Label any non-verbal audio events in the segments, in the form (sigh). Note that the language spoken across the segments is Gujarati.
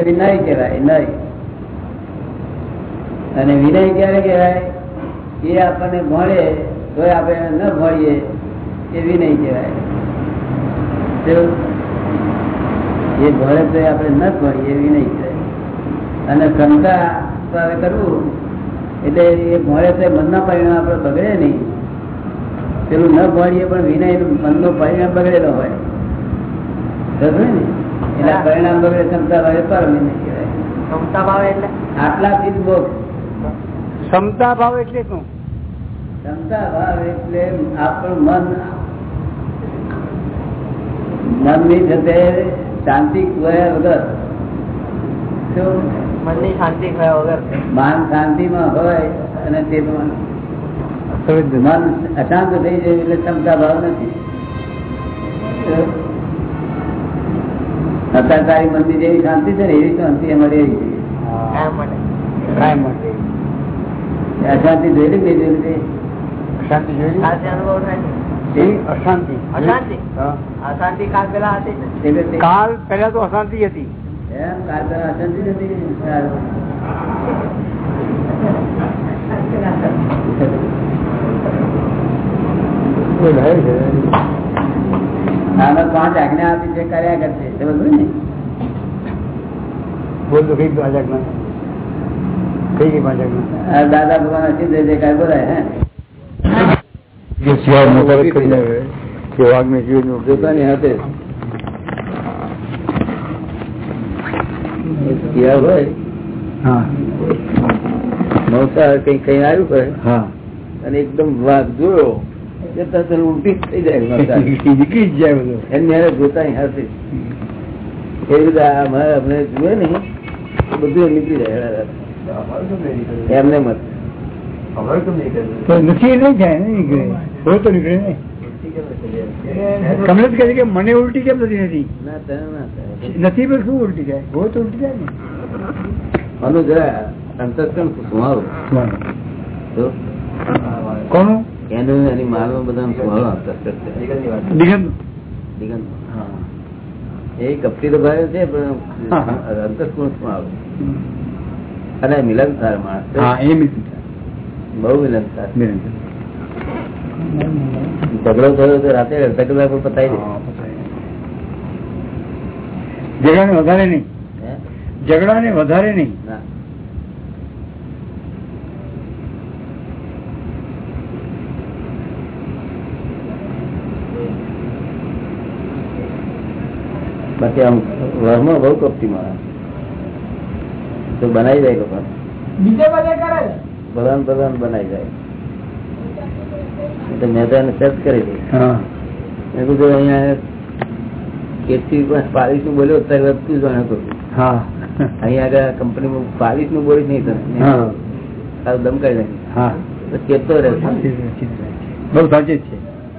તે વિનય કહેવાય, નય. અને વિનય ક્યારે કહેવાય? એ આપણને મળે તો આપણે ન મળીએ, એ વિનય કહેવાય. એ ભળે તો આપણે ન મળીએ એ વિનય કહેવાય. અને ક્ષમતા હવે કરવું. એટલે એ ભણે તો મનના પરિણામ આપણે બગડે નહીં. પેલું ન ભણીએ પણ વિનય મનનો પરિણામ બગડેલો હોય. ને? એટલે પરિણામ બગડે ક્ષમતા ભાવે પરમી કહેવાય. ક્ષમતા ભાવે એટલે? આટલાથી જ ભોગ ક્ષમતા ભાવ એટલે શું? ક્ષમતા ભાવ એટલે આપણું મન મનની સાથે શાંતિ ખોયા વગર. શું? મનની શાંતિ ખોયા વગર. માન શાંતિમાં હોય અને તે મન અશાંત થઈ જાય એટલે ક્ષમતા ભાવ નથી. અત્યારે તારી મંદિર જેવી શાંતિ છે ને એવી શાંતિ અમારી એવી છે. કાયમ માટે કાયમ માટે અશાંતિ જોયેલી કે નહીં જોયેલી શાંતિ જોઈ આજે અનુભવ થાય છે. તે? અશાંતિ અશાંતિ હા. અશાંતિ કાળ પેલા હતી ને એટલે તે- કાલ પહેલા તો અશાંતિ હતી એમ કાલ તો અશાંતિ નથી સારું. (laughs) આમાં પાંચ આજ્ઞા આપી છે કર્યા કરશે. સમજ ને? બોલ તો કઈ પાંચ આજ્ઞા? કઈ કઈ પાંચ આજ્ઞા? દાદા ભગવાન હસી દે છે કાંઈ બોલાય હે? સિવાય મોબાઈલ કરી આવે કે વાઘને જીવનું પોતાની હાથે. હોય. હા. નવસાર કઈ કઈ આવ્યું હોય? હા. અને એકદમ વાઘ જોયો. ઉલટી થઈ જાય બધું. અમારે અમને જુએ ને બધું નીકળી જાય એમને મત. નથી નહીં જાય ને નીકળે. હોય તો નીકળે ને કમલેશ કહે કે મને ઉલટી કેમ નથી નથી? ના તને ના નથી પણ શું ઉલટી જાય તો ઉલટી જાય ને. આનું જરા અંતસ્કરણ કોનું? એનું એની માલમાં બધા સ્વભાવ દિગંત? દિગંત. એ કપટી તો ભાઈ છે પણ હા. અંતસ્કરણ સુહારો અને મિલનસાર માણસ બહુ મિલનસાર. ઝઘડો થયો તો રાતે અડધા કલાક પતાવી ઝઘડાને વધારે નહીં. ઝઘડા ને વધારે નહીં. બાકી આમ વરમાં બહુ કપટી માણસ. તો બનાવી જાય લોકો ભગવાન ભગવાન બનાવી જાય. તો મેં તો એને સર્ચ કરી હતી મેં કીધું અહીંયા નું બોલ્યો જાણે કરું. હા. અહીંયા આગળ કંપનીમાં પાલિશનું બોલીશ નહીં હા. તારું દમ કરી નાખી હા. તો ચેતતો રહેશે બહુ સાચી છે.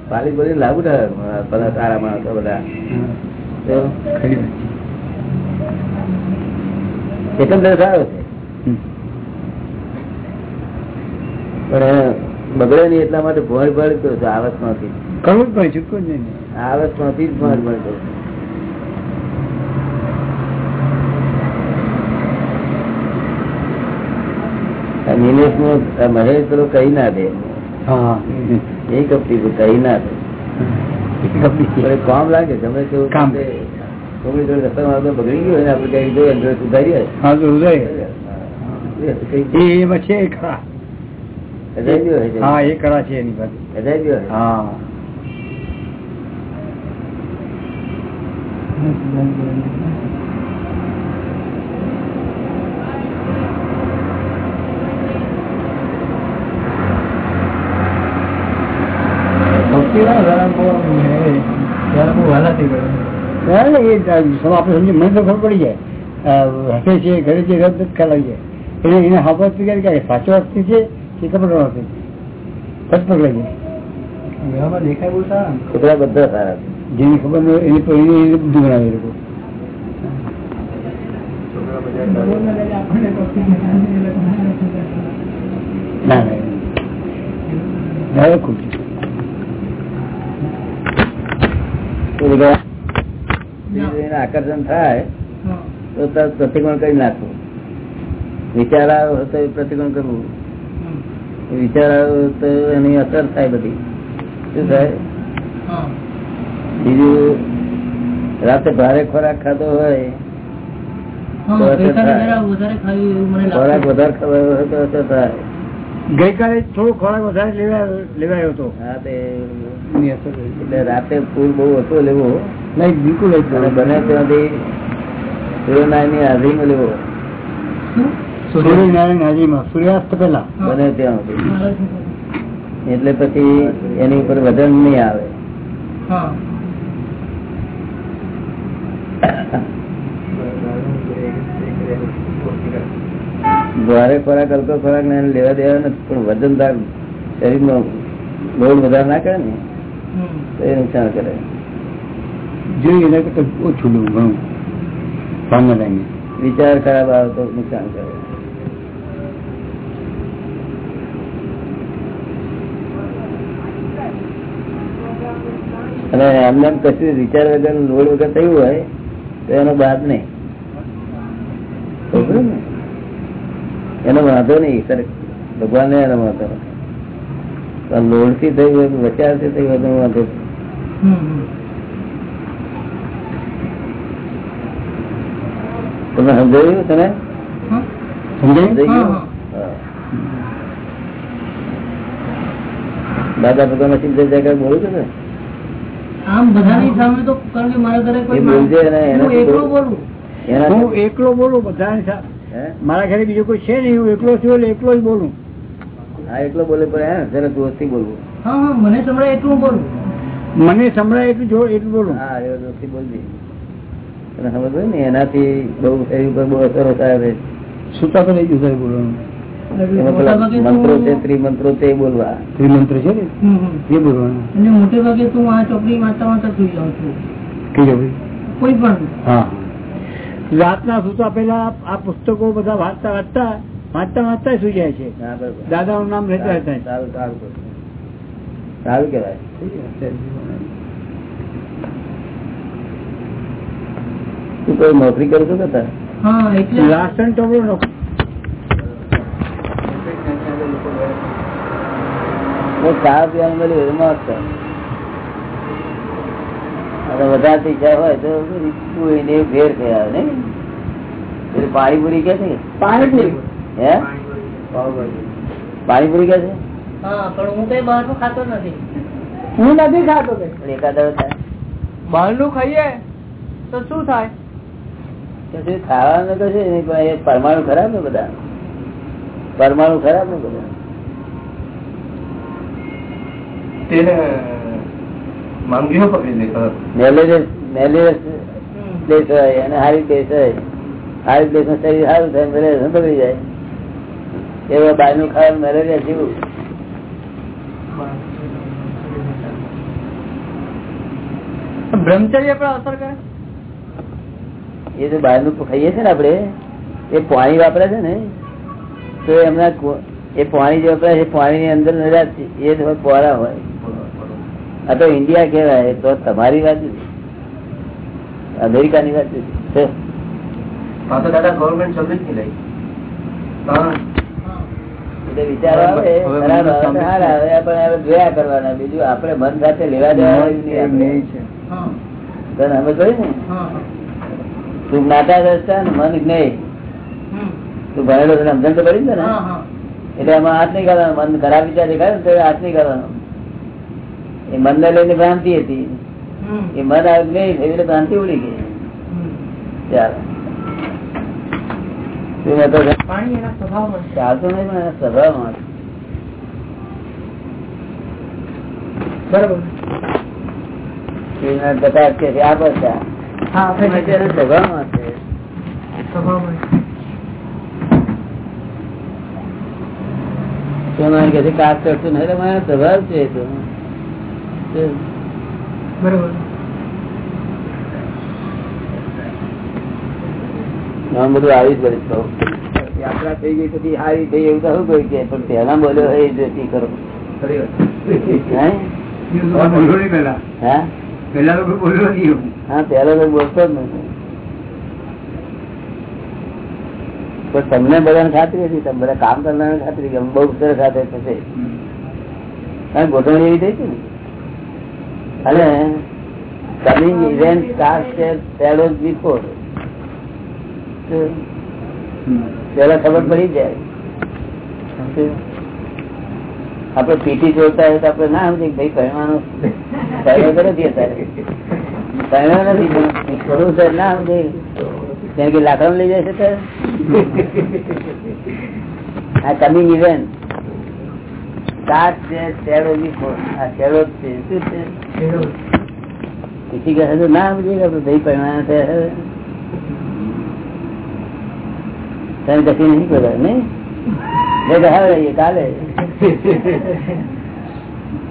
પાલિશ બોલી લાગુ થાય. બધા સારા માણસો બધા. છે. છે. હમ. પણ બગડે નહીં એટલા માટે ભોળ ભળ કરું છું આવસમાંથી કરવું જ પડે છૂટકો જ નહીં. આવસમાંથી જ ભોળ ભળ કરું નિલેશ આ મહેશ પેલો કહી ના દે. હા. એ કપટી કહી ના દે. કામ લાગે ગમે તેવું કામ. તે જોડે આવતો બગડી ગયું ને કઈ જોઈએ અંદર સુધારીએ. હા તો ઉદય કઈ એ એમાં છે ખરા. હા એ ખરા છે એની પાસે. હા. હા, એ આપણે સમજી મને તો ખબર પડી જાય. હસે છે ઘરે છે રદ ખ્યાલ જાય. એને એને હાફત કરી કે સાચો અર્થ છે કે કપડો અર્થ છે? ફટ પકડાઈ જાય કૂતરા બધા સારા જેની ખબર ન એની પર એને એને બુદ્ધિ લોકો. ના ના ના. ખૂબ એને આકર્ષણ થાય તો તરત પ્રતિકોણ કરી નાખવું. વિચાર આવ્યો તો પ્રતિકોણ કરવું. વિચાર આવ્યો તો એની અસર થાય બધી. શું થાય? બીજું રાતે ભારે ખોરાક ખાધો હોય. ખોરાક વધારે ખવાયો હોય તો અસર થાય. ગઈકાલે થોડો ખોરાક વધારે લેવાયો હતો. હા તે એની અસર થઈ. એટલે રાતે ફૂલ બહુ ઓછો લેવો. નહીં બિલકુલ બને ત્યાંથી સૂર્યનારાયણની હાજરીમાં લેવો સૂર્યનારાયણ હાજરીમાં સૂર્યાસ્ત પેલા બને ત્યાં એટલે પછી એની ઉપર વજન નહીં આવે. ભારે ખોરાક હલકો ખોરાક ને એને લેવા દેવા નથી પણ વજનદાર શરીરનો લોડ વધારે ના કરે ને તો એ નુકસાન કરે. જોઈએ એના કરતા ઓછું લેવું ઘણું સામાન્ય. વિચાર ખરાબ આવે તો નુકસાન કરે. અને એમને એમ કશું વિચાર વગર લોડ વગર થયું હોય તો એનો બાદ નહીં? એનો વાંધો નહીં સર ભગવાન એનો વાંધો લોડથી થયું હોય વચારથી થયું હોય તો વાંધો તમે સમજાયું તને. દાદા ભગવાન મશીન જગ્યા બોલું છું ને? આમ બધાની સામે તો કારણ કે મારા ઘરે કોઈ હું એકલો બોલું. એના હું એકલો બોલું બધાની મારા ઘરે બીજો કોઈ છે નહીં હું એકલો છું એટલે એકલો જ બોલું. હા એકલો બોલે પણ હે જરા જોરથી બોલવું. હા હા મને સંભળાય એટલું બોલું. મને સંભળાય એટલું જો એટલું બોલું. હા એ જોરથી બોલજે. તને સમજ ને એનાથી બહુ શરીર ઉપર બહુ અસરો થાય છે. સુતા તો નહીં જુદા બોલવાનું. તો મંત્રો છે ત્રિમંત્રો તે બોલવા. ત્રિમંત્ર છે ને. એ બોલવાનું. મોટે ભાગે તો હું આ ચોકડી વાંચતા વાંચતા સુઈ જાઉં છું. કોઈ પણ. હા. રાતના સુતા પેલા આ પુસ્તકો બધા વાંચતા વાંચતા વાંચતા વાંચતા સુઈ જાય છે. દાદા નું નામ રહેતા રહેતા. સારું સારું. સારું સારું તું કોઈ નોકરી કરું છું નો વધારે ઈચ્છા હોય તો થયા ને પાણીપુરી કે છે? પાણીપુરી હે? પાણીપુરી કે છે? હા પણ હું કઈ બહારનું ખાતો નથી. હું નથી ખાતો કઈ. પણ એકાદ બહારનું બહારનું ખાઈએ તો શું થાય? ખાવાનું તો છે પણ એ પરમાણુ ખરાબ ને બધા? પરમાણુ ખરાબ ને બધા? બ્રહ્મચર્ય પણ અસર કરે? એ જો બહારનું ખાઈએ છે ને આપડે એ પાણી વાપરે છે ને તો એમના એ પાણી જે વપરાય છે પાણી ની અંદર એ પોરા હોય. આ તો ઇન્ડિયા કેવાય તો તમારી વાત અમેરિકા ની વાત છે. દાદા ગવર્મેન્ટ સર્વિસની લઈ. વિચારો આવે આવે પણ જોયા કરવાના. બીજું આપડે મન સાથે લેવા દેવા વાળું નહીં આપણે. હા. તને સમજ પડી ને? હા. તું નાતા રસ્તા ને મન નહીં. તું ભણેલો તને સમજણ તો પડી ને? એટલે એમાં હાથ નહીં કરવાનો. મન ખરાબ વિચાર દેખાય ને તો હાથ નહીં કરવાનો. એ મનને લઈને ભ્રાંતિ હતી. એ મન આવ્યું નહીં એટલે ભ્રાંતિ ઉડી ગઈ. ચાલો. ચાલતો નહીં પણ એના સ્વભાવમાં બરોબર. આ બધા. સ્વભાવમાં છે. સોનાની કે છે ચડતું નહીં એટલે સ્વભાવ છે તો. શું? બરોબર. આમ બધું આવી જ બધું. યાત્રા થઈ ગઈ પછી હારી થઈ એવું તો કોઈ કે પણ પહેલા બોલ્યો એ જતી કરો હે? પેલા લોકો બોલ્યો નહીં હા પહેલા તો બોલતો જ નથી પણ તમને બધાને ખાતરી હતી તમે બધા કામ કરનાર ખાતરી કે બહુ ઉત્તર ખાતે થશે. કારણ ગોઠવણી એવી થઈ છે ને? અને કમિંગ ઇવેન્ટ સ્ટાર્ટ બિફોર પેલા ખબર પડી જાય. આપડે પીટી જોતા હોય તો આપડે ના સમજી ભાઈ પહેરવાનો પહેર્યો કરે છે અત્યારે પહેર્યો નથી થોડું સર ના સમજે કેમ કે લાકડા લઈ જાય છે સર આ કમિંગ ઇવેન્ટ કાચ ના કાલે.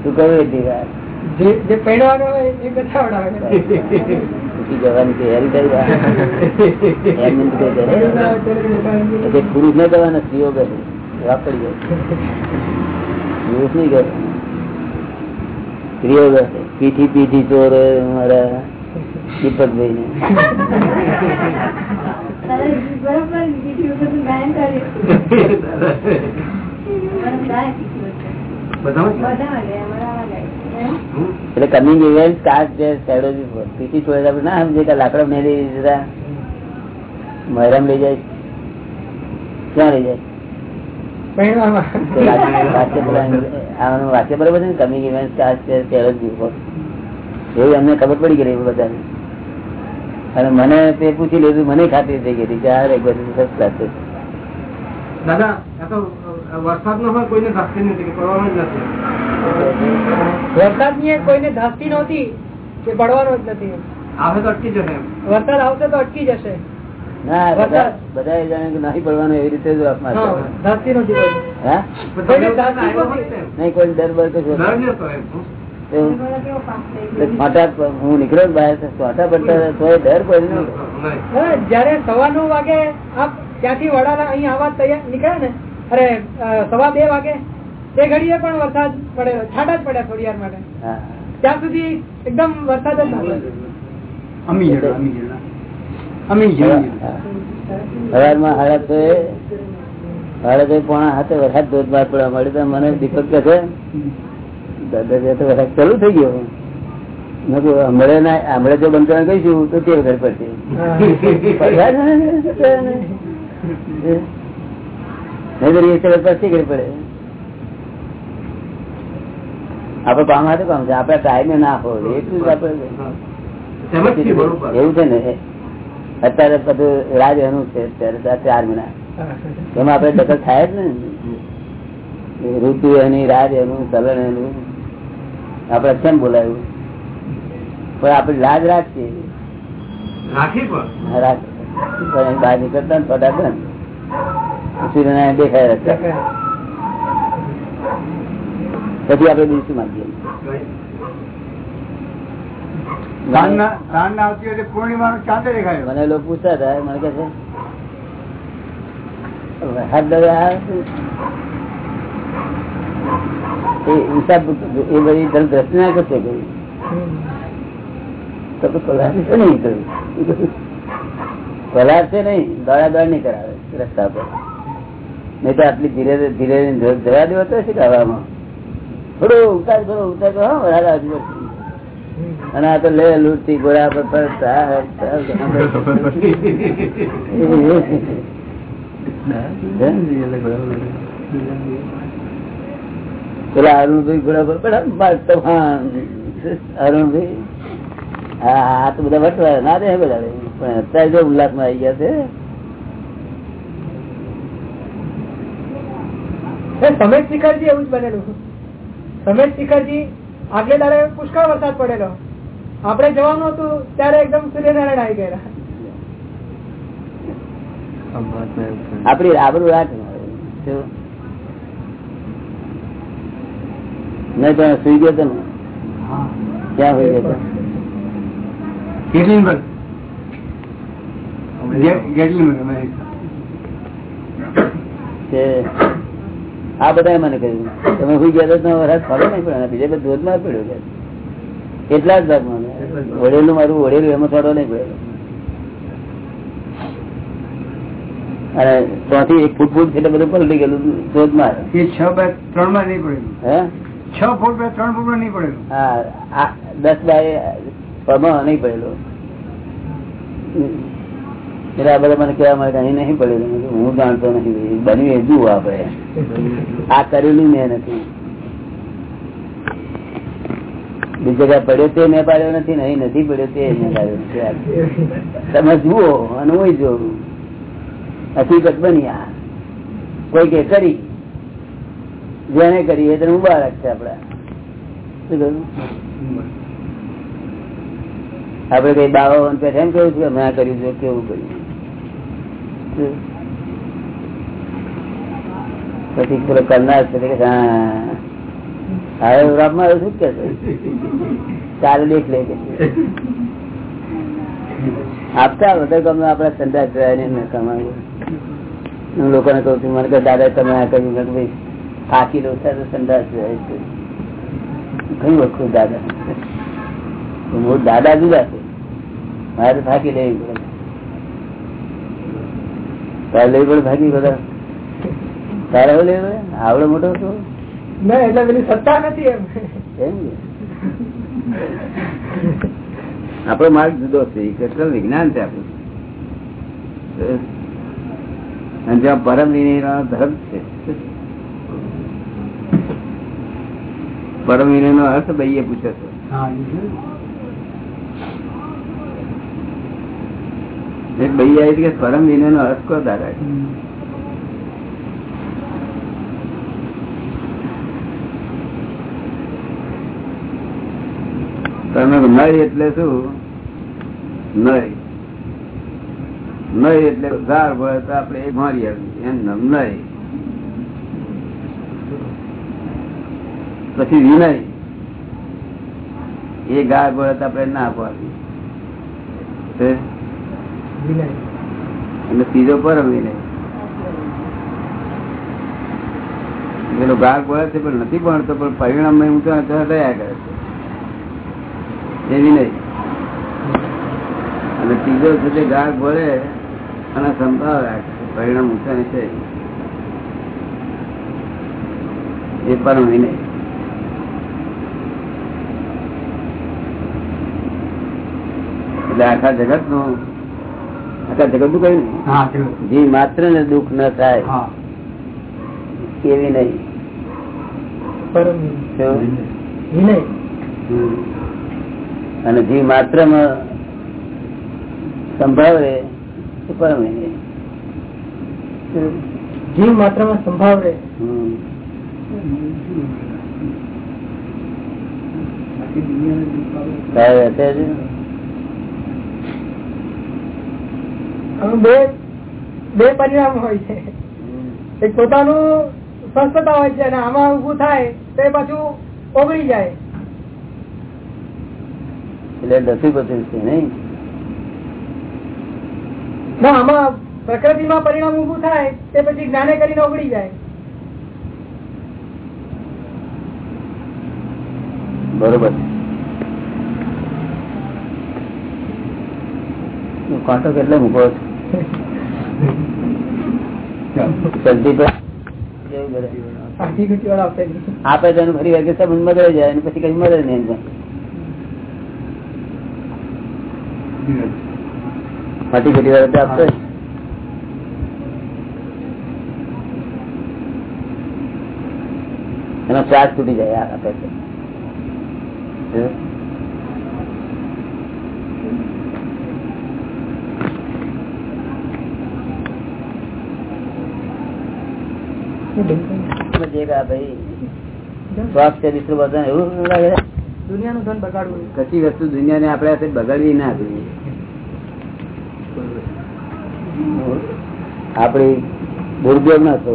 તું કહ્યું કરી પુરુષ ને જવાના સ્ત્રીઓ કરે. વાપરી ગયો નહીં કરે. સ્ત્રીઓ પીઠી પીઠી ચોર મારા દીપકભાઈ ને એટલે કમિંગ ઇવેન્ટ સ્ટાર્ટ છે શેડો પીઠી છોડે આપણે ના સમજે કે લાકડા મેળી દીધા. મહેરામ લઈ જાય. ક્યાં લઈ જાય? વાક્ય બરોબર છે ને? કમિંગ ઇવેન્ટ કાસ્ટ છે શેડો એવું એમને ખબર પડી ગઈ બધાને. અને મને તે પૂછી લીધું મને ખાતરી થઈ ગઈ હતી કે આ ફર્સ્ટ છે. દાદા વરસાદ કોઈને ધાકતી નથી કે પડવાનું જ નથી. વરસાદની કોઈને ધાસ્તી નહોતી કે પડવાનો જ નથી. આવે તો અટકી જશે વરસાદ આવશે તો અટકી જશે. ના બધા વરસાદ. બધા એ જાણે નહીં પડવાનું એવી રીતે જ. નહીં કોઈ ડર બર હું નીકળ્યો બહાર તો પડતા તોય ડર કોઈ જયારે સવા નવ વાગે આપ ત્યાંથી વડાલા અહીં આવવા તૈયાર નીકળ્યા ને અરે સવા બે વાગે તે ઘડીએ પણ વરસાદ પડેલો છાંટા જ પડ્યા થોડી વાર માટે. ત્યાં સુધી એકદમ વરસાદ જ નહોતો. અમી જણા અમી જણા અમી જણા સવારમાં હાડા તો હાડા તો પોણા હાથે વરસાદ ધોધમાર પડવા મળ્યો તો મને દીપક કહે ચાલુ થઈ ગયો. હમણાં જો બંધ કહીશું તો તે વખત પડશે. (laughs) પડે? આપડે કામ હાથે કામ છે. આપડે ટાઈમે ના હોય એટલું આપડે એવું છે ને? અત્યારે બધું રાજ એનું છે. અત્યારે ચાર મહિના. એમાં આપડે દખલ થાય જ ને ઋતુ એની રાજ એનું ચલણ એનું. આપડે કેમ બોલાયું? પણ આપડે લાજ રાખીએ. બહાર નીકળતા ફટાફટ સૂર્યનારાયણ દેખાય પછી આપડે દિવસી માંગીએ. પૂર્ણિમા ચાંદ દેખાયો. મને લોકો પૂછતા હતા મને કે છે શું? એ હિસાબ એ બધી ધર્મ દ્રષ્ટિ ના કરશે કઈ તો તો છે નહીં પગાર છે નહીં દોડા દોડ નહીં કરાવે રસ્તા પર. નહીં તો આટલી ધીરે ધીરે જવા દેવો તો છે હવામાં થોડો ઉતાર થોડો ઉતાર કરો હા વરસાદ આવતી અને આ તો લે લૂંટતી ગોળા પર ફરતા, ફરતા. (laughs) પેલા અરુણભાઈ ઘોડા પર. અરુણભાઈ હા તો બધા વટવા ના દે બધા પણ અત્યારે જો ઉલ્લાસમાં આવી ગયા છે. સમેત શિખરજી એવું જ બનેલું સમેત શિખરજી આગલે દાડે પુષ્કળ વરસાદ પડેલો. આપણે જવાનું હતું ત્યારે એકદમ સૂર્યનારાયણ આવી ગયા આપડી આબરું રાખ શું? નહીં તો સુઈ ગયો તો ને? ક્યાં હોય ગયો આ બધા મને કહ્યું. તમે સુઈ ગયા તો વરસાદ પડે નહીં પણ બીજે બધું ધોધમાર પડ્યો કે. એટલા જ ભાગમાં વડેલું મારું વડેલું એમાં થોડો નહીં પડ્યો અને ત્યાંથી એક ફૂટ ફૂટ એટલે બધું પલટી ગયેલું ધોધમાર. એ છ બાય ત્રણમાં નહીં પડ્યું. હે? છ ફૂટ બે, ત્રણ ફૂટ નહીં પડેલું. હા દસ બાય પ્રમાણ નહીં પડેલું. એટલે મને કહેવા મળે અહીં નહીં પડેલું. હું જાણતો નથી બન્યું એ આપણે. આ કરેલું મેં નથી. બીજી જગ્યા પડ્યો તે મેં પાડ્યો નથી ને અહીં નથી પડ્યો તે મેં પાડ્યો તમે જુઓ અને હું જોઉં. હકીકત બની આ. કોઈ કે કરી. જેને કરી એ તેને મુબારક છે આપડે. આપડે કઈ બાવા પેઠ એમ કહ્યું છે મેં કર્યું છે, કેવું કર્યું પછી પેલો કરનાર છે હવે રામમાં શું કે છે? ચાલે દેખ લે કે. આપતા વધારે ગમે આપડા સંદાસ રહ્યા ને કમાવું. હું લોકોને કહું છું, મને દાદા, તમે આ કર્યું કે ભાઈ થાકી લો સંદાસ ઘણી વખત દાદા હું દાદા જુદા છે. મારે થાકી લેવી પડે. તારે લેવી પડે થાકી બધા? તારે હવે લેવું પડે? આવડો મોટો હતો? ના એટલે પેલી સત્તા નથી એમ. એમ ને? આપણો માર્ગ જુદો છે. કેટલું વિજ્ઞાન છે આપણું. અને જ્યાં પરમ વિનય ધર્મ છે. પરમ વિનય નો અર્થ ભાઈએ પૂછે છે. એક ભાઈ આવી કે પરમ વિનય નો અર્થ કો દાદા તમે નય એટલે શું? નય. નય એટલે ગાર ભર તો આપડે એ મારી આવી એમ નામ નય. પછી વિનય એ ગા ગોળે તો આપડે ના આપવાની? અને ત્રીજો પરમ વિનય પેલો ગાળ ગોળે છે પણ નથી ભણતો પણ પરિણામ હું ઊંચો તો દયા કરે છે. એ વિનય અને ત્રીજો છે તે ગાળ ગોળે અને સંભાવ રાખે પરિણામ ઊંચા છે એ પરમ વિનય એટલે આખા જગતનું આખા જગતનું? કયું જી માત્ર ને દુઃખ ન થાય. એવી નહીં. અને જી માત્ર સંભાવે એ પરમ જીવ માત્રમાં સંભાવ રહે હમ. તારે હશે હજુ? આમાં બે બે પરિણામ હોય છે. એક પોતાનું સ્વસ્થતા હોય છે અને આમાં ઉભું થાય તો એ પાછું ઓગળી જાય. એટલે દસી પછી છે નહીં? ના આમાં પ્રકૃતિમાં પરિણામ ઉભું થાય તે પછી જ્ઞાને કરીને ઓગળી જાય. બરોબર. કાંટો કેટલો મૂકો છો? આપે છે. તો એનું ફરી વાર સમજ સંબંધ જાય અને પછી કઈ મદદ નહીં ફાટી ઘટી વાર આપશે એનો ચાર્જ તૂટી જાય યાર આપે તો. હે? સમજીએ કે આ ભાઈ શ્વાસ છે વિશ્વ બધા એવું લાગે છે? દુનિયાનું ધન બગાડવું કશી વસ્તુ દુનિયાને આપણે હાથે બગાડવી ના જોઈએ. આપડી દુરુપયોગ ના થવો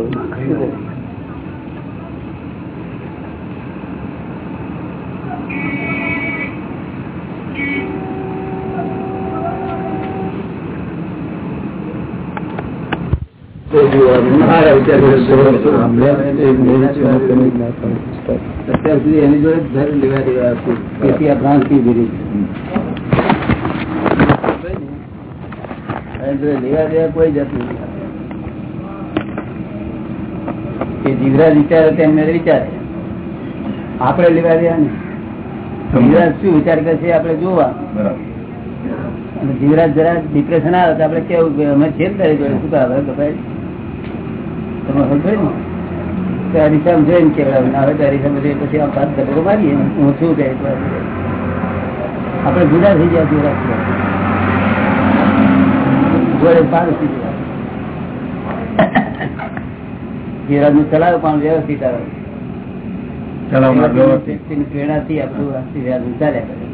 અત્યાર જીવરાજ વિચારે તેમને વિચારે આપણે લેવા દેવા ને જીવરાજ શું વિચાર કરશે આપણે જોવા જીવરાજ જરા ડિપ્રેશન આવે તો આપણે કેવું અમે છે? ને જોડે શું કરે ભાઈ તમે ખબર ને? તો જોઈને કેવડાવે ને હવે તો અરીસામાં જોઈએ પછી આ પાછ ધબકો મારીએ હું શું કહે આપણે જુદા થઈ ગયા જુદા જોડે નું ચલાવે પણ વ્યવસ્થિત આવે. પ્રેરણાથી આપણું વ્યાજ ચાલ્યા કરે.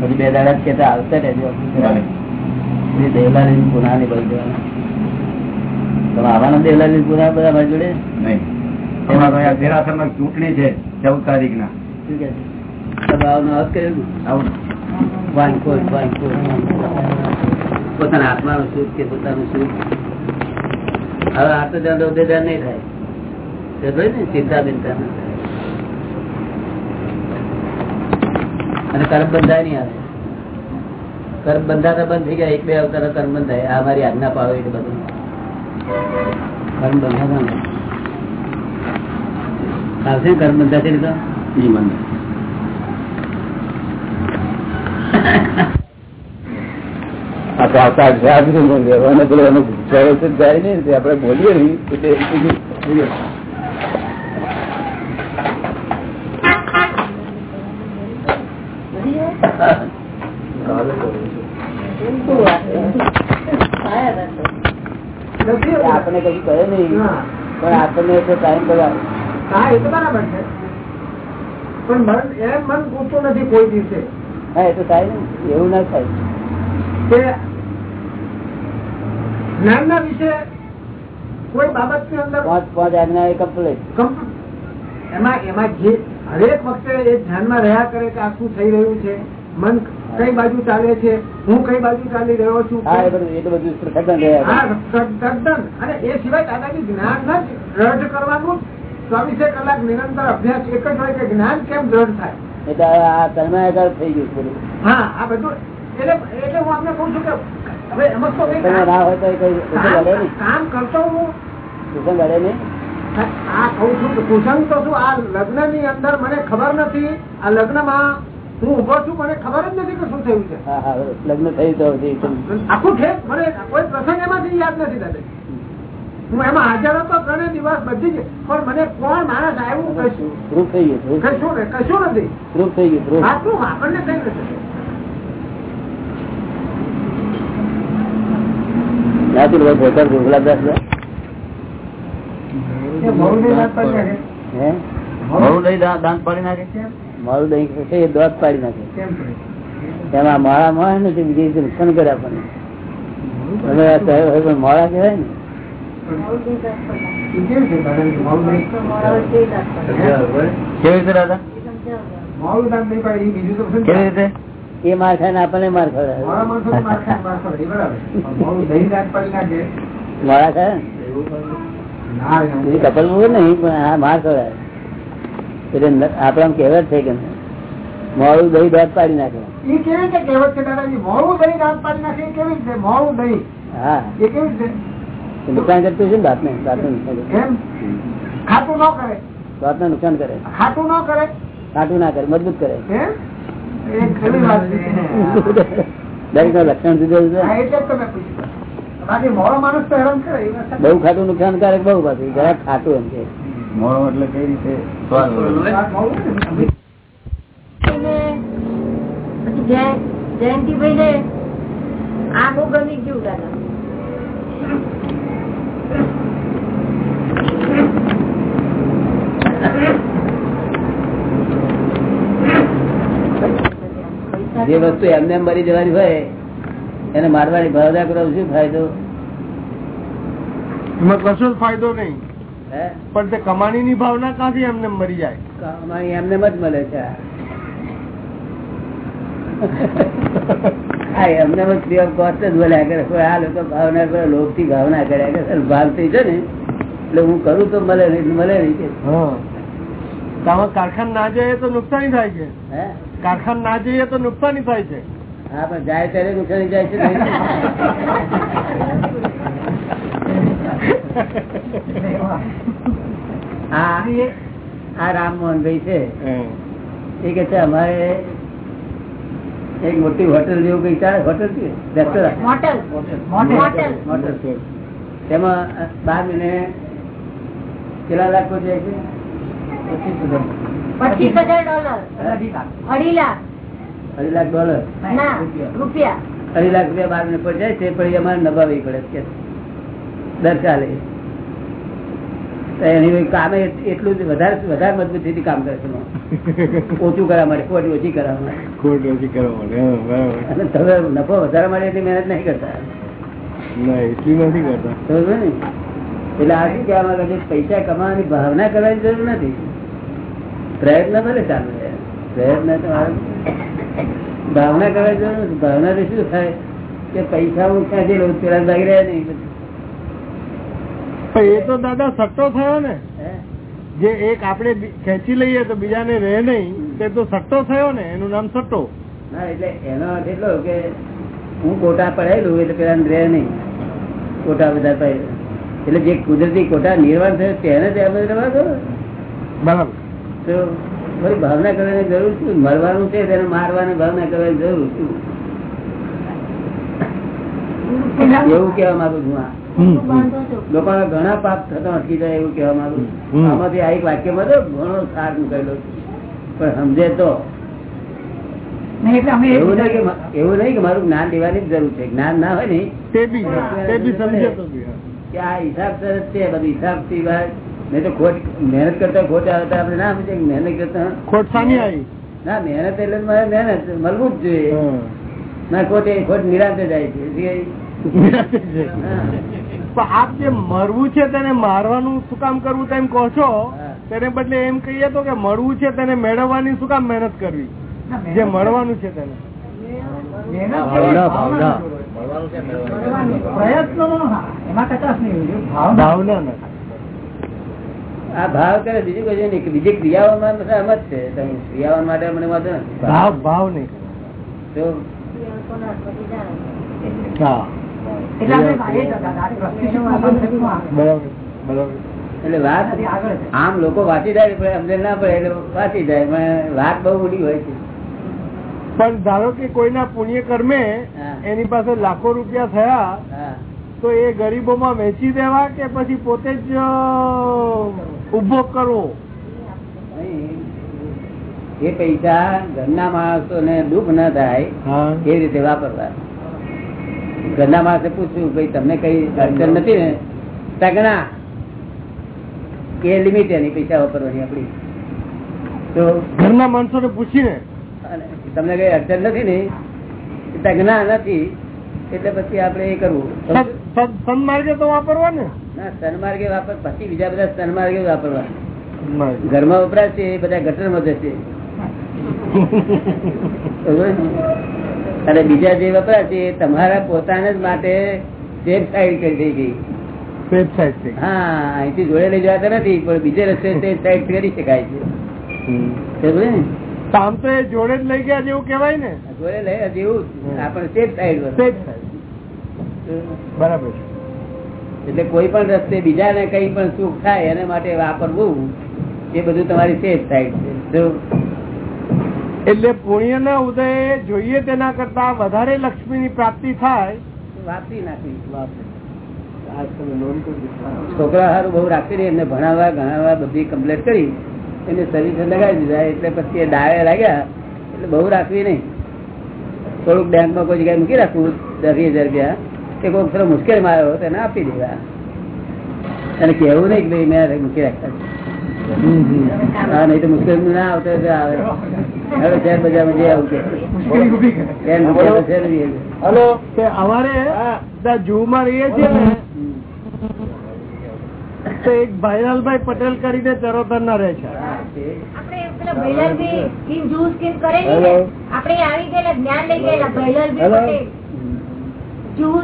પછી બે દાડા છે આવતા રહેજો. દેવલાલી ગુના ની બધી દેવાના તમે આવવાના દેવલાલી ગુના બધા મારી જોડે? ચૂંટણી છે ચૌદ તારીખ ના? શું કે. પોતાના આત્માનું સુખ કે પોતાનું સુખ? હવે આ તો ધ્યાન રોધે ધ્યાન નહીં થાય. ને ચિંતા બિંતા ના થાય. અને કર્મ બંધાય નહીં આવે. કર્મ બંધાતા બંધ થઈ ગયા એક બે અવતાર કર્મ બંધાય આ મારી આજ્ઞા પાવે એટલે બધું. કર્મ બંધાતા આવશે ને કર્મ બંધાશે ને તો? (laughs) આપડે બોલીએ એટલે (laughs) આપણે કઈ કહે નહીં. પણ આપણને તો ટાઈમ બગાડે. એ તો બરાબર છે. પણ મન એમ મન પૂછતું નથી કોઈ દિવસે. હા એ તો થાય ને. એવું ના થાય. કે જ્ઞાનના વિશે કોઈ બાબતની અંદર પાંચ પાંચ આજ્ઞા એ કમ્પ્લીટ એમાં એમાં જે હરેક વખતે એ ધ્યાનમાં રહ્યા કરે કે આ શું થઈ રહ્યું છે મન કઈ બાજુ ચાલે છે? હું કઈ બાજુ ચાલી રહ્યો છું? એ બધું તદ્દન અને સિવાય દાદાજી જ્ઞાન જ દ્રઢ કરવાનું ચોવીસે કલાક નિરંતર અભ્યાસ એક જ હોય કે જ્ઞાન કેમ દ્રઢ થાય? એટલે આ તન્માયાકાર થઈ ગયું છે હા આ બધું એટલે એટલે હું આપને કઉ છું કે હવે એમાં તો ના હોય તો કઈ કામ- કરતો હું. કુસંગ અડે નહીં. આ કઉ છું કુસંગ તો શું? આ લગ્નની અંદર મને ખબર નથી. આ લગ્નમાં હું ઊભો છું મને ખબર જ નથી કે શું થયું છે. હા હા લગ્ન થયું તો આખું ઠેક મને કોઈ પ્રસંગ એમાંથી યાદ નથી દાદા. હું એમાં હાજર હતો ત્રણે દિવસ બધી જ પણ મને કોણ માણસ આવ્યું કશું થઈ ગયું કશું કશું નથી. થઈ ગયું આટલું આપણને કઈ નથી. નાથી ભાઈ ભોતર ગુલાબદાસ ને? એ બહુની વાત પર છે. હે? મારું લઈ દાંત પાડી નાખે મારું દહીં છે એ દોત પાડી નાખે. કેમ એમાં માળા મળે ને બીજી રીતે નુકસાન કરે આપણને. માળા કહેવાય મોડા કહેવાય ને એ માર ખાય આપણને માર ખાય, માર ખાય, કપલ મૂકે નહીં પણ આ માર ખવડાવે. એટલે આપણા કહેવત છે કે મોડું દહીં દાંત પાડી નાખે. એ કેવી રીતે કહેવત છે દાદાજી મોડું દહીં દાન પાડી નાખે એ કેવી રીતે? મોડું દહીં. હા. એ કેવી રીતે? નુકસાન કરતું છે ને દાંતને? દાંતને નુકસાન કરે કેમ ખાતું ન કરે. દાંતને નુકસાન કરે. ખાતું ન કરે? કાટું ના કરે મજબૂત કરે. છે. દરેકનું લક્ષણ જુદું વાત બહુ ખાટું નુકસાનકારક બહુ પાછું જરા ખાટું એમ છે મોડો એટલે કઈ રીતે સ્વાદ વાત મોડું ને. પછી જય- જયંતિભાઈ ને આ બહુ ગમી ગયું દાદા. જે વસ્તુ એમને એમ મરી જવાની હોય એને મારવાની ભાવના કરો શું ફાયદો? એમાં કશો જ ફાયદો નહીં. પણ તે કમાણીની ભાવના ક્યાંથી એમને મરી જાય? કમાણી એમને એમ જ મળે છે. એમને એમ જ free જ બોલ્યા કરે આ લોકો ભાવના કરે લોભથી ભાવના કર્યા કરે ભાવ થઈ છે ને એટલે હું કરું તો મળે નહીં મળે નહીં કે. કારખાન ના જઈએ તો નુકસાની થાય છે? હે? કારખાન ના જઈએ તો નુકસાની થાય છે? હા પણ જાય ત્યારે નુકસાની જાય છે આ આ રામમોહનભાઈ છે. એ કે છે અમારે એક મોટી હોટલ જેવું કઈ ચાલે હોટલ છે? રેસ્ટોરન્ટ. મોટલ. મોટલ. તેમાં બાર મહિને કેટલા લાખ કોઈ છે? પચીસ હજાર. પચીસ હજાર ડોલર. અઢી લાખ. અઢી લાખ. ડોલર. રૂપિયા. અઢી લાખ રૂપિયા બાર મહિને પડી જાય તે પડી અમારે નભાવી પડે કે દર એની કામે એટલું જ વધારે વધારે મજબૂતીથી કામ કરે છે ઓછું કરવા માટે ખોટ ઓછી કરવા માટે. ખોટ ઓછી કરવા માટે અને તમે નફો વધારવા માટે એટલી મહેનત નહીં કરતા. એટલી નથી કરતા. સમજો ને? એટલે આ શું કહેવા માંગે છે? પૈસા કમાવાની ભાવના કરવાની જરૂર નથી. પ્રયત્ન ભલે ચાલુ રહે. પ્રયત્ન તો ભાવના કરવાની જરૂર નથી. ભાવનાથી શું થાય? કે પૈસા હું ક્યાંથી લઉં? પેલા લાગી રહ્યા નહીં. પણ એ તો દાદા સટ્ટો થયો ને. જે એક આપણે ખેંચી લઈએ તો બીજાને રહે નહીં તે તો સટ્ટો થયો ને એનું નામ સટ્ટો. એટલે એનો અર્થ એટલો કે હું કોટા પડાયેલું એટલે પેલા રહે નહીં. કોટા બધા પડેલું એટલે જે કુદરતી કોટા નિર્માણ થયો તેને રહેવા દો. બરાબર. તો થોડી ભાવના કરવાની જરૂર શું? મરવાનું છે તેને મારવાની ભાવના કરવાની જરૂર શું? એવું કેવા માંગુ છું આ. લોકોને ઘણા પાપ થતા અટકી જાય એવું કેવા માંગુ આમાંથી આ એક વાક્યમાં તો ઘણો સાર મૂકેલો પણ સમજે તો. એવું નહીં કે મા- એવું નહીં કે મારું જ્ઞાન દેવાની જ જરૂર છે. જ્ઞાન ના હોય ને તે બી હા, તે બી સમજે તો. બી હા. કે આ હિસાબ સરસ છે બધું હિસાબ સિવાય. નહીં તો ખોટ મહેનત કરતા ખોટ આવે આપણે ના સમજે મહેનત કરતા ખોટ સામી આવી. ના મહેનત એટલે મારે મહેનત મળવું જ જોઈએ. ના ખોટ એ ખોટ નિરાંતે જાય છે. નિરાંતે છે. હા. પણ આપ જે મરવું છે તેને મારવાનું શું કામ કરવું તેમ કહો છો તેને બદલે એમ કહીએ તો કે મળવું છે તેને મેળવવાની શું કામ મહેનત કરવી? જે મળવાનું છે તેને. ભાવના આ ભાવ કરે બીજું કશું નહીં. બીજી ક્રિયાઓમાં માં એમ જ છે. તમે ક્રિયાઓ માટે મને વાંધો ભાવ ભાવ નહીં. તો એટલે વાત આમ લોકો વાંચી જાય પણ અમને ના પડે એટલે વાંચી જાય પણ વાત બહુ ઉડી હોય છે. પણ ધારો કે કોઈના પુણ્ય કર્મે એની પાસે લાખો રૂપિયા થયા તો એ ગરીબોમાં વેચી દેવા કે પછી પોતે જ ઊભો કરવો? એ પૈસા ઘરના માણસો ને દુઃખ ના થાય એ રીતે વાપરવા. ઘરના માણસે પૂછ્યું ભાઈ તમને કઈ અડચણ નથી ને? તગણા એ લિમિટ એની પૈસા વાપરવાની આપડી. તો ઘરના માણસોને પૂછીને? તમને કઈ અડચણ નથી ને? તગના નથી. એટલે પછી આપણે એ કરવું. સન્માર્ગે તો વાપરવા ને ના સન્માર્ગે વાપર પછી બીજા બધા સન્માર્ગે વાપરવા ઘરમાં વપરાશે એ બધા ગટરમાં જશે. બરોબર (laughs) ને? અને બીજા જે વપરાશે તમારા પોતાને જ માટે સેફ કરી દઈ ગઈ વેબસાઇટ હા અહીંથી જોડે લઈ જવાતા નથી પણ બીજે રસ્તે કરી શકાય છે. બરોબર ને? તો આમ તો એ જોડે જ લઈ ગયા જેવું કેવાય ને. જોડે લઈ જેવું આપણે સેફ સાઈડ બરાબર છે. એટલે કોઈ પણ રસ્તે બીજાને કઈ પણ સુખ થાય એના માટે વાપરવું એ બધું તમારી સેફ સાઈડ છે. એટલે પુણ્ય ના ઉદય જોઈએ તેના કરતા વધારે લક્ષ્મી ની પ્રાપ્તિ થાય. વાપરી છોકરા સારું બહુ રાખી એમને ભણાવવા ગણાવવા બધી કમ્પ્લેટ કરી એને સર્વિસ લગાવી દીધા એટલે પછી એ ડાળે લાગ્યા એટલે બહુ રાખવી નહીં. થોડુંક બેંકમાં કોઈ જગ્યાએ મૂકી રાખવું દસ હજાર રૂપિયા કે કોઈ થોડો મુશ્કેલમાં આવ્યો તેને આપી દેવા. અને કેવું નહીં કે ભાઈ મેં મૂકી રાખતા. હા નહીં તો મુશ્કેલ ના આવતો આવે. હવે શેર બજારમાં જે હલો અમારે જૂમાં રહીએ છીએ ને તો એક ભાઈલાલભાઈ પટેલ કરીને ચરોતર ના રહે છે. જૂ ને જૂ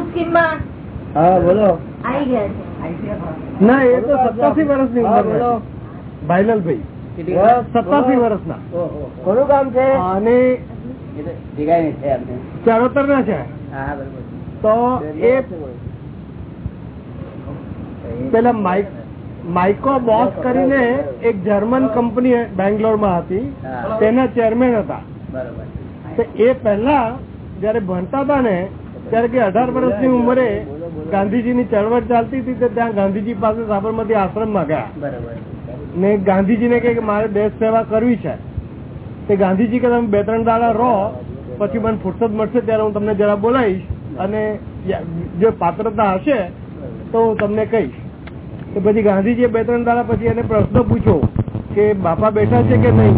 ના એ તો સત્તાસી વર્ષની ઉંમર ભાઈલાલભાઈ સત્તાસી વર્ષના. કોનું કામ છે? અને ચરોતર ના છે તો એ પેલા માઇક માઇકો બોસ કરીને એક જર્મન કંપની બેંગ્લોરમાં હતી તેના ચેરમેન હતા. તો એ પહેલા જયારે ભણતા હતા ને ત્યારે કે અઢાર વર્ષની ઉંમરે ગાંધીજી ની ચળવળ ચાલતી હતી ત્યાં ગાંધીજી પાસે સાબરમતી આશ્રમમાં ગયા. બરોબર. ને ગાંધીજીને કે મારે દેશ સેવા કરવી છે. તે ગાંધીજી કે તમે બે ત્રણ દાડા રહો, પછી મને ફુરસદ મળશે ત્યારે હું તમને જરા બોલાવીશ અને જે પાત્રતા હશે તો હું તમને કહીશ. તો પછી ગાંધીજીએ બે ત્રણ દાડા પછી એને પ્રશ્ન પૂછ્યો કે બાપા બેઠા છે કે નહીં?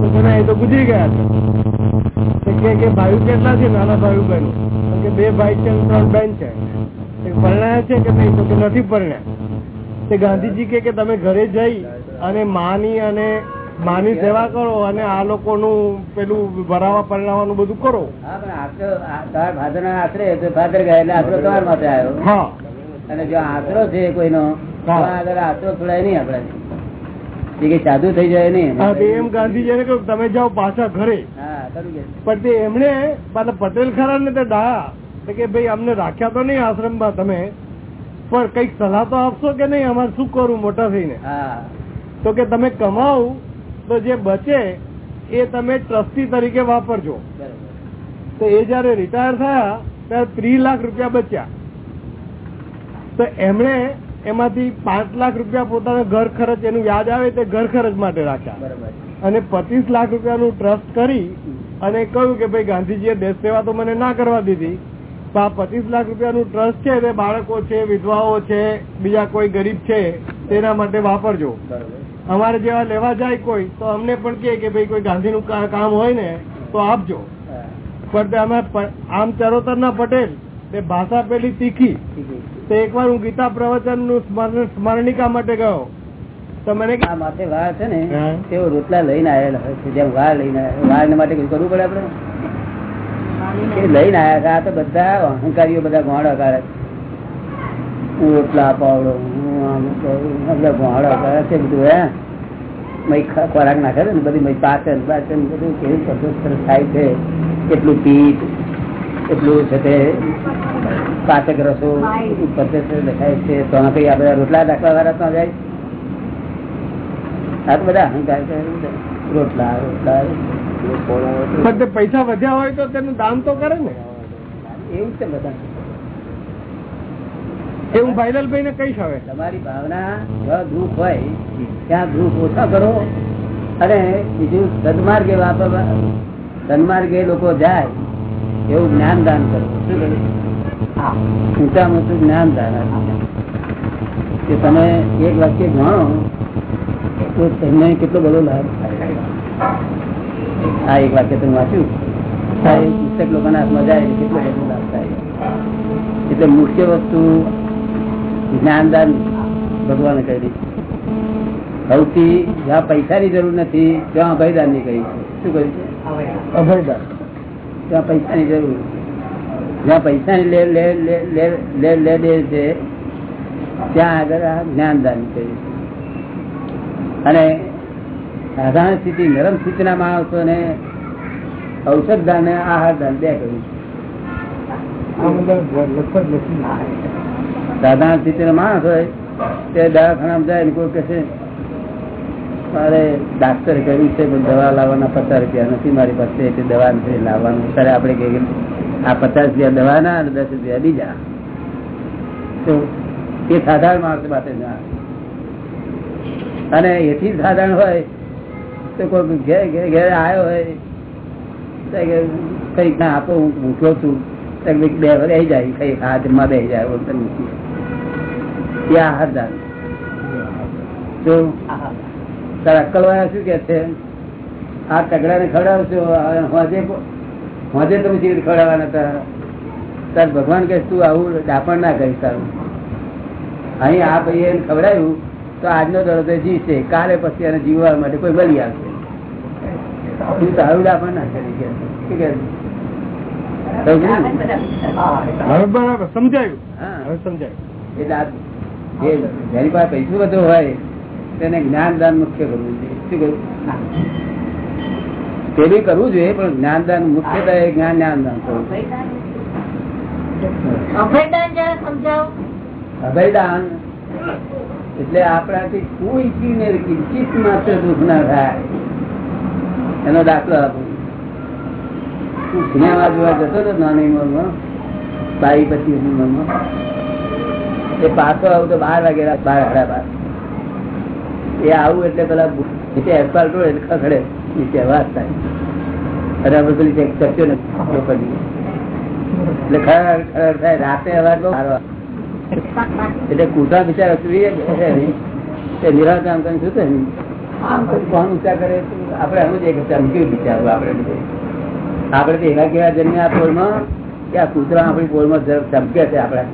તો તેને એ તો ગુજરી ગયા છે. કે ભાઈ કેટલા છે? નાના ભાઈઓ બહેનો. કે બે ભાઈ છે ત્રણ બેન છે. પરણ્યા છે કે નહીં? તો કે નથી પરણ્યા. તે ગાંધીજી કે તમે ઘરે જઈ અને માની અને માની સેવા કરો અને આ લોકોનું પેલું ભરાવા પરણાવવાનું બધું કરો. હા પણ આશરો આ તમારા ફાધર ના આશરે ફાધર ગયા એટલે આશરો તમારા માટે આવ્યો. અને જો આશરો છે કોઈનો આગળ આશરો છોડાય નહીં આપડે સાધુ થઈ જાય તે એમ કહ્યું તમે જાઓ પાછા ઘરે. પણ તે એમણે પાછા પટેલ ખરા ને તે ડાયા કે ભાઈ અમને રાખ્યા તો નહીં આશ્રમમાં તમે પણ કંઈક સલાહ તો આપશો કે નહીં? અમારે શું કરવું મોટા થઈને? હા. તો કે તમે કમાવ તો જે બચે એ તમે ટ્રસ્ટી તરીકે વાપરજો. તો એ જયારે રિટાયર થયા ત્યારે ત્રીસ લાખ રૂપિયા બચ્યા. તો એમણે એમાંથી પાંચ લાખ રૂપિયા પોતાના ઘર ખર્ચ એનું વ્યાજ આવે તે ઘર ખર્ચ માટે રાખ્યા. અને પચીસ લાખ રૂપિયાનું ટ્રસ્ટ કરી અને કહ્યું કે ભાઈ ગાંધીજીએ દેશ સેવા તો મને ના કરવા દીધી તો આ પચીસ લાખ રૂપિયાનું ટ્રસ્ટ છે તે બાળકો છે વિધવાઓ છે બીજા કોઈ ગરીબ છે તેના માટે વાપરજો. બરોબર. અમારે જેવા લેવા જાય કોઈ તો અમને પણ કહે કે ભાઈ કોઈ ગાંધીનું કામ હોય ને તો આપજો પણ અમે આમ ચરોતરના પટેલ તે ભાષા પેલી શીખી. તો એકવાર હું ગીતા પ્રવચનનું સ્મરણિકા માટે ગયો. તો મને આ માથે વાળ છે ને. તેઓ રોટલા લઈને આવેલા હોય છે. જેમ વાળ લઈને આવ્યા. વાળ માટે કઈ કરવું પડે આપડે લઈને આયા તો બધા અહંકારીઓ બધા ગોળ અગાડે હું રોટલા પાવડો કરું, આ બધા ગોળ અગાડે છે બધું હે? મય ખોરાક નાખે ને બધી મય પાચન પાચન બધું કેવી સરસ થાય છે? કેટલું પીઠ એટલું છે તે પાચક રસો પદ્ધતિ છે. તો આ કઈ આ બધા રોટલા દાખલા વાળા ત્યાં જાય? આ તો બધા અહંકાર રોટલા રોટલા પૈસા વધ્યા હોય તો તેનું દાન તો કરે ને. એવું છે બધા. એ ભાઈલાલભાઈ ને કહીશ હવે. તમારી ભાવના ગ્રુપ હોય ત્યાં ગ્રુપ ઓછા કરો. અને બીજું સદમાર્ગે વાપરવા સન્માર્ગે લોકો જાય, એવું જ્ઞાન દાન કરો ઊંચા મોટું જ્ઞાન દાન કે તમે એક વાક્ય જાણો, તો તમને કેટલો બધો લાભ થાય. આ એક વાક્ય તમે વાંચ્યું પુસ્તક લોકોના હાથમાં જાય કેટલો બધો લાભ થાય. એટલે મુખ્ય વસ્તુ જ્ઞાનદાન ભગવાને કરી. સૌથી જ્યાં પૈસાની જરૂર નથી ત્યાં અભયદાનની કહી શું કહ્યું છે? અભયદાન. ત્યાં પૈસાની જરૂર જ્યાં પૈસાની લે લે દે છે ત્યાં આગળ આ જ્ઞાનદાન કહ્યું અને સાધારણ સ્થિતિ નરમ સ્થિતિના માણસોને ઔષધ દાન આહાર દાન બે કહ્યું છે સાધારણ સ્થિતિનો માણસ હોય, તે દવાખાનામાં જાય ને કોઈ કહેશે મારે ડાક્ટરે કહ્યું છે દવા લાવવાના પચાસ રૂપિયા નથી મારી પાસે એટલે દવા નથી લાવવાનું. ત્યારે આપણે કહીએ આ પચાસ રૂપિયા દવાના અને દસ રૂપિયા બીજા. તો એ સાધારણ માણસ માટે ના. અને એથી સાધારણ હોય, તો કોઈ ઘેર ઘેર ઘેર આવ્યો હોય કંઈક ના આપો, હું ભૂખ્યો છું. બે વાર જાય કઈ હાથમાં બે જાય બોલતા નથી એ આહાર દાન તારા અક્કલવાળા શું કે છે? આ તગડા ને ખવડાવશો હોજે હોજે તમે કેવી ખવડાવવાના હતા. તાર ભગવાન કે તું આવું ડાપણ ના કરીશ તારું. અહીં આ ભાઈ એને ખવડાવ્યું તો આજનો દરદ જીવશે કાલે પછી એને જીવવા માટે કોઈ બલી આવશે તું તારું ના કરી કે. શું કે? બરાબર. સમજાયું. સમજાયું. એટલે જે જેની પાસે પૈસો બધો હોય તેને જ્ઞાન દાન મુખ્ય કરવું શું કહ્યું? પેલું કરવું જોઈએ પણ જ્ઞાનદાન મુખ્યતઃ એ જ્ઞાન જ્ઞાનદાન કરવું અભયદાન એટલે આપણાથી કોઈ ચીને કિંચિત માત્ર દુઃખ ના થાય. એનો દાખલો આપું. હું સિનેમા જોવા જતો હતો નાની ઉંમરમાં બાવી પચીસ ઉંમરમાં એ પાછો આવું તો બાર વાગે બાર સાડા બાર. એ આવું એટલે પેલા નીચે એસપાલ રોડ એટલે ખખડે. નીચે અવાજ થાય. અને આપણે પેલી ચક્યો ને એટલે ખરા ખરા થાય. રાતે અવાજ બહુ સારો એટલે કૂટા વિચાર તે નિરાશ આમ કરીને સુતે નહીં કોણ ઊંચા કરે? આપણે એમ જ એક ચમક્યું બિચારું આપણે આપણે તો એવા કેવા જન્મ્યા આ પોળમાં કે આ કૂતરા આપણી પોળમાં માં ચમકે છે આપણે.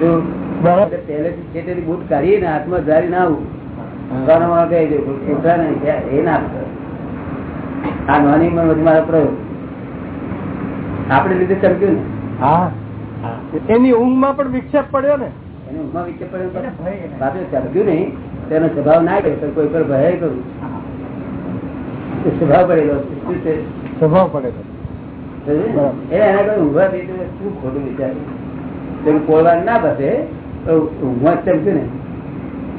પહેલેથી છેટેથી બૂટ કાઢીને હાથમાં જારી ના આવું કહી નહીં એ ના આ નાની ઉંમરમાં મારો પ્રયોગ. આપણે લીધે ચમક્યું ને? હા. એની ઊંઘમાં પણ વિક્ષેપ પડ્યો ને? એને ઊંઘમાં વિક્ષેપ પડ્યો પાછું ચમક્યું નહીં. તેનો સ્વભાવ ના કરે તો કોઈ પર ભય કરું. સ્વભાવ પડેલો છે. સ્વભાવ પડેલો એના કોઈ ઊંઘવા થઈ તો શું ખોટું વિચાર્યું? તેનું પોળવાનું ના બસે ઊંઘમાં જ ચમક્યું ને.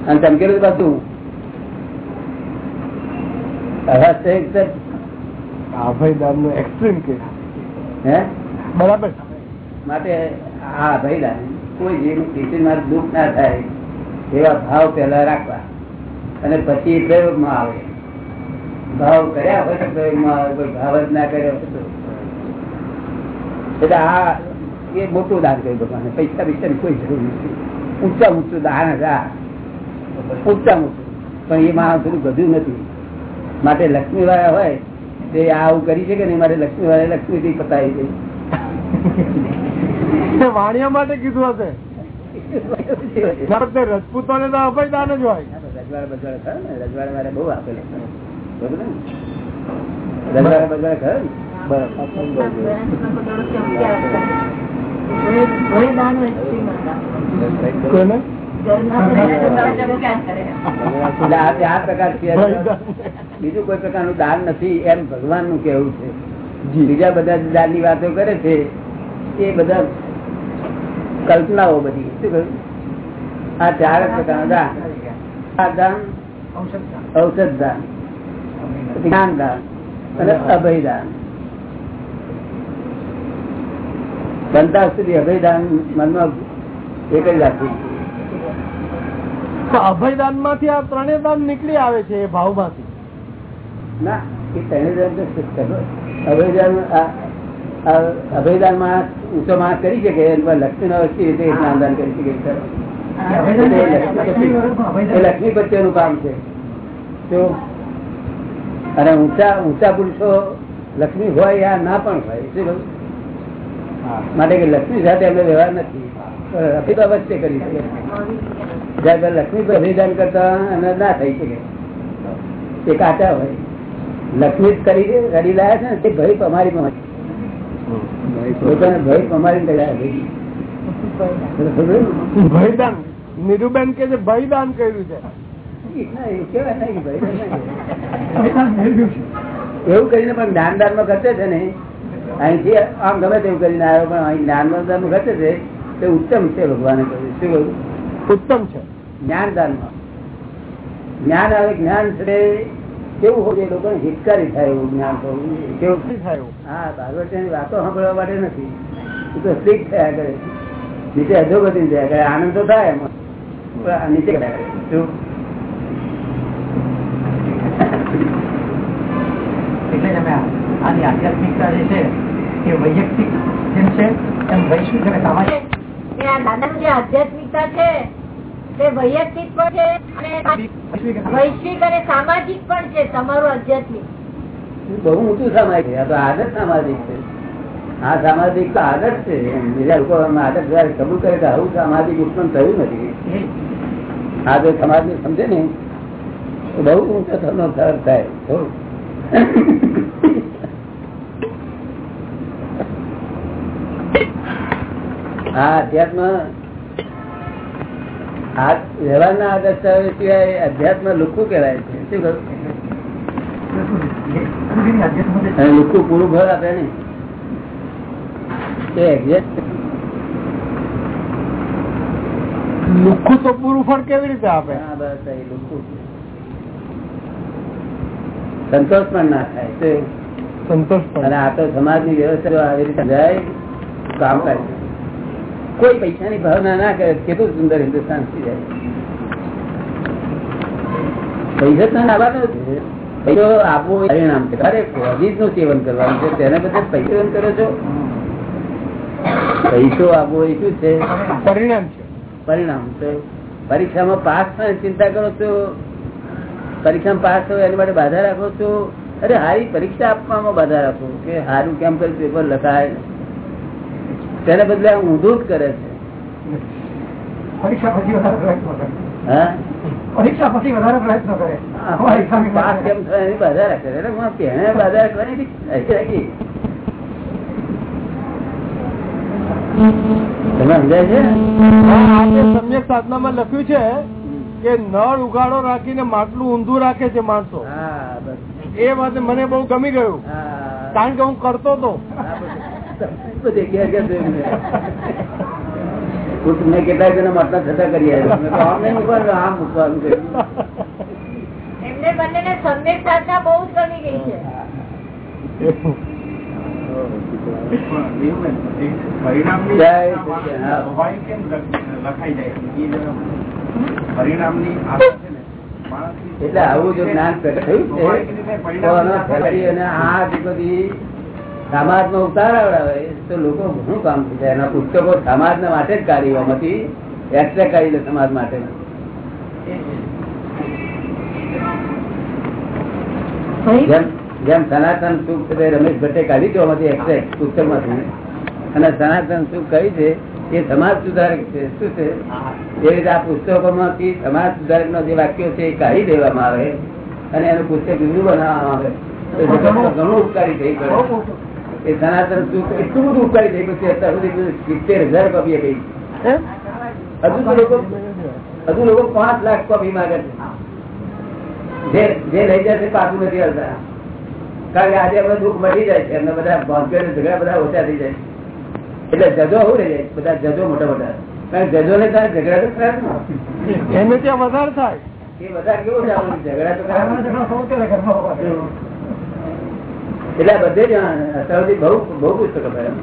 અને ચમકેલું બધું માટે આ કોઈ જેનું દુઃખ ના થાય એવા ભાવ પહેલા રાખવા. અને પછી પ્રયોગમાં આવે. ભાવ કર્યા હોય તો પ્રયોગમાં આવે કોઈ ભાવ જ ના કર્યો એટલે આ એ મોટું દાન કર્યું ભગવાને પૈસા પૈસા કોઈ જરૂર નથી. ઊંચા ઊંચું દાન હતા. ઊંચા ઊંચું. પણ એ માણસ થોડું બધું નથી. માટે લક્ષ્મી વાળા હોય તે આવું કરી શકે ને મારે લક્ષ્મી વાળા લક્ષ્મી થી પતાવી દે. વાણિયા માટે કીધું હશે. તે રજપૂતોને તો અભયદાન જ હોય. રજવાડા બજવાડા ખરા ને? રજવાડા વાળા બહુ આપેલો બરોબર ને? રજવાડા બજવાડા ખરા ને? કોઈને એટલે આ આ પ્રકાર છે. બીજું કોઈ પ્રકારનું દાન નથી એમ ભગવાનનું કેવું છે બીજા બધા દાનની વાતો કરે છે એ બધા કલ્પનાઓ બધી. શું કહ્યું? આ ચાર પ્રકાર પ્રકારના દાન. આ દાન. ઔષધ દાન જ્ઞાન દાન અને અભય દાન. બનતા સુધી અભયદાન મનમાં એ જ રાખવું તો અભયદાનમાંથી આ ત્રણેય દાન નીકળી આવે છે એ ભાવમાંથી? ના એ ત્રણેય દાન તો અભયદાન અભયદાનમાં ઊંચો માસ કરી શકે લક્ષ્મી નો રીતે દાન કરી શકે? લક્ષ્મી- પ્રત્યે નું કામ છે. અને ઊંચા ઊંચા પુરુષો લક્ષ્મી હોય યા ના પણ હોય શું? માટે કે લક્ષ્મી સાથે એમનો વ્યવહાર નથી. અભિતા કરી શકે. જ્યારે લક્ષ્મી પર અભિદાન કરતા એમને ના થઈ શકે. તે કાચા હોય. લક્ષ્મી જ કરી કરી લાયા છે ને તે ભય પમારી પોતાને ભય પમારી ભયદાન. નીરુબેન કે છે ભયદાન કર્યું છે. એવું કરીને પણ દાન દાનમાં કરશે છે ને અહીંથી આમ ગમે તેવું કરીને આવ્યો પણ અહીં જ્ઞાન ઘટે છે તે ઉત્તમ છે ભગવાને કહ્યું. શું કહ્યું? ઉત્તમ છે. જ્ઞાનદાન દાનમાં. જ્ઞાન આવે જ્ઞાન છે કેવું હોય લોકો હિતકારી થાય એવું જ્ઞાન કેવું શું થાય? હા ભાગવતની વાતો સાંભળવા માટે નથી. એ તો સ્લીપ થયા કરે. નીચે અધોગતિ થયા કરે. આનંદ તો થાય એમાં. પણ નીચે કર્યા કરે. શું? એટલે તમે આની આધ્યાત્મિકતા જે છે એ વૈયક્તિક જેમ છે એમ વૈશ્વિક અને સામાજિક. દાદાનું જે આધ્યાત્મિકતા છે તે વૈયક્તિક પણ છે વૈશ્વિક અને સામાજિક પણ છે તમારું આધ્યાત્મિક. બહુ ઊંચું સામાજિક આ તો સામાજિક છે. આ સામાજિક તો આદત છે. બીજા લોકો જયારે કબૂલ કરે કે આવું સામાજિક ઉત્પન્ન થયું નથી. આ જો સમાજ ને સમજે ને. તો બહુ ઊંચો થવાનો થાય. બહુ. અધ્યાત્મ વ્યવહારના આદર્શ સિવાય અધ્યાત્મ લુખું કહેવાય છે. શું કહ્યું મળતું નથી એ સુધીની આધ્યાત્મ જે છે, અને લુખું પૂરું ફળ આપે ને લુખું તો પૂરું ફળ કેવી રીતે આપે? હા, બસ એ લુખું. સંતોષ પણ ના થાય. સંતોષ અને પણ આ તો સમાજની વ્યવસ્થા આવી રીતે જાય કામ કરે કોઈ પૈસાની ભાવના ના કરે કેટલું સુંદર હિન્દુસ્તાન થઈ જાય. પૈસા છે. આપવો એ પરિણામ છે અરે કોઝિસનું સેવન કરવાનું છે તેને બદલે પૈસો કરો છો. પૈસો આપવો એ શું છે? પરિણામ છે. પરિણામ તો પરીક્ષામાં પાસ થવાની ચિંતા કરો છો? પરીક્ષામાં પાસ થયો એની માટે બાધા રાખો છો? અરે હારી પરીક્ષા આપવામાં બાધા રાખો. કે હારું કેમ કરી પેપર લખાય? તેને બદલે ઊંધું જ કરે છે. પરીક્ષા પછી વધારે પ્રયત્નો કરે. પરીક્ષા પછી વધારે પ્રયત્નો કરે. પાસ કેમ થાય એની બાધા રાખે એટલે તેને બાધા રાખવાની તમે સમજાય છે? આ આપણે સમ્યક સાધનામાં લખ્યું છે કે નળ ઉગાડો રાખીને માટલું ઊંધું રાખે છે માણસો. હા બસ. એ વાત મને બહુ ગમી ગયું. કારણ કે હું કરતો હતો બધે ઘેર ઘેર મેં. કેટલાય જણા માટલા થતા કરી આવ્યો. આમ નહીં મૂકવાનું આમ મૂકવાનું એમને બંનેને સમ્યક સાધના બહુ જ ગમી ગઈ છે. પરિણામની આશા એટલે આવું જો જ્ઞાન થયું છે આ બધી સમાજમાં ઉતારાવડાવે તો લોકો ઘણું કામ થઈ જાય એના પુસ્તકો સમાજના માટે જ કાઢી એમાંથી એટલે કાઢી લે સમાજ માટે. જેમ સનાતન સુખ છે રમેશ ભટ્ટે કાઢી છે એમાંથી પુસ્તકમાંથી અને સનાતન સુખ કહી છે? એ સમાજ સુધારક છે. શું છે? એ રીતે આ પુસ્તકોમાંથી સમાજ સુધારક નો જે વાક્યો છે એ કાઢી દેવામાં આવે. અને એનું પુસ્તક બીજું બનાવવામાં આવે. ઘણું ઉપકારી થઈ ગયું. એ સનાતન સુખ એટલું બધું ઉપકારી થઈ ગયું છે અત્યાર સુધી સિત્તેર હજાર કોપી ગઈ હજુ તો લોકો હજુ લોકો પાંચ લાખ કોપી માંગે છે. જે લઈ જાય છે પાછું નથી હલતા. કારણ કે આજે આપણે દુઃખ મટી જાય છે એમને બધા ભાગ્ય ઝઘડા બધા ઓછા થઈ જાય એટલે જજો શું રહી જાય બધા જજો મોટા મોટા. કારણ કે જજો ને ત્યાં ઝઘડા તો ખરા એને ત્યાં વધારે થાય. એ બધા કેવું છે આપણું ઝઘડા તો ખરા ઘરમાં જ ને. ઝઘડો થવો ત્યારે ઘરમાં હોવા જોઈએ. એટલે આ બધે જ અત્યાર બહુ બહુ પુસ્તકો ભાવના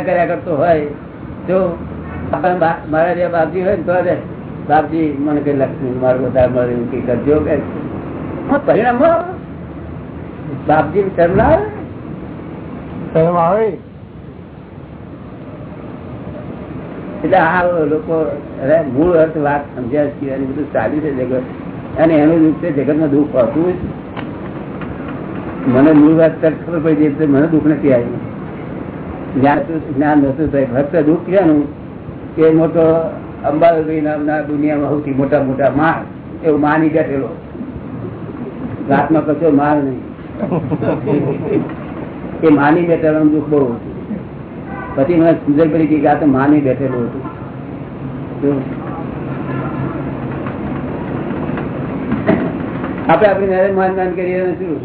કર્યા કરતો હોય. જો મારા જે બાપજી હોય ને તો બાપજી મને કઈ લક્ષ્મી મારું બધા મળે કરજો કે પરિણામ. બાપજી શરમ ના આવે? શરમ આવે? એટલે આ લોકો મૂળ અર્થ વાત સમજ્યા સિવાય બધું ચાલ્યું છે જગત. અને એનું દુઃખ છે નું દુઃખ હતું મને મૂળ વાત તરફ ખબર પડી એટલે મને દુઃખ નથી આવ્યું. જ્ઞાન જ્ઞાન નતું થાય. ફક્ત દુઃખ છે નું કે મોટો અંબાલભાઈ નામના દુનિયામાં સૌથી મોટા મોટા માલ એવું માની બેઠેલો. રાતમાં કશો માલ નહીં. એ માની બેઠેલો દુઃખ બહુ હતું. પછી મને સુંદર પડી કે આ તો માની બેઠેલું હતું. આપણે આપણી મેરેજ માન માન કરીએ ને શું?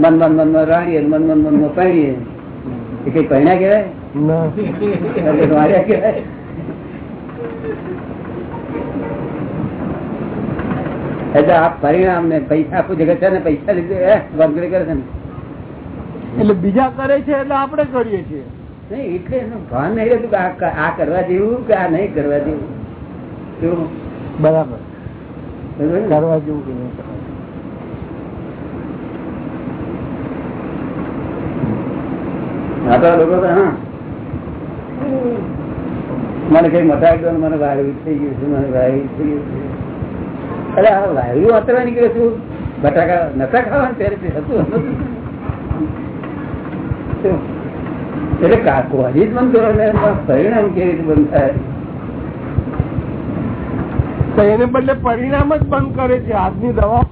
મન મન મનમાં રાણીએ મન મન મનમાં પહેરીએ. એ કઈ પહેણ્યા કહેવાય? કેવાય માર્યા કહેવાય. એટલે આ પરિણામ ને પૈસા આખું જગત છે ને પૈસા લીધે એ, વગેરે કરે છે ને. એટલે બીજા કરે છે એટલે આપણે કરીએ છીએ. નહીં એટલે એનું ભાન નહીં રહેતું કે આ આ કરવા જેવું કે આ નહીં કરવા જેવું? બરાબર. કરવા જેવું કે નહીં કરવા લોકો હા. મને કઈ ને મને વાયુ થઈ ગયું છે મને વાયુ થઈ ગયું છે. અરે આ વાયુ વાતરવા નીકળે છું બટાકા નતા ખાવાનું ત્યારે હતું એટલે કાકો હજી જ બંધ કરો ને પરિણામ કેવી રીતે બંધ થાય? તો એને બદલે પરિણામ જ બંધ કરે છે આજની દવા?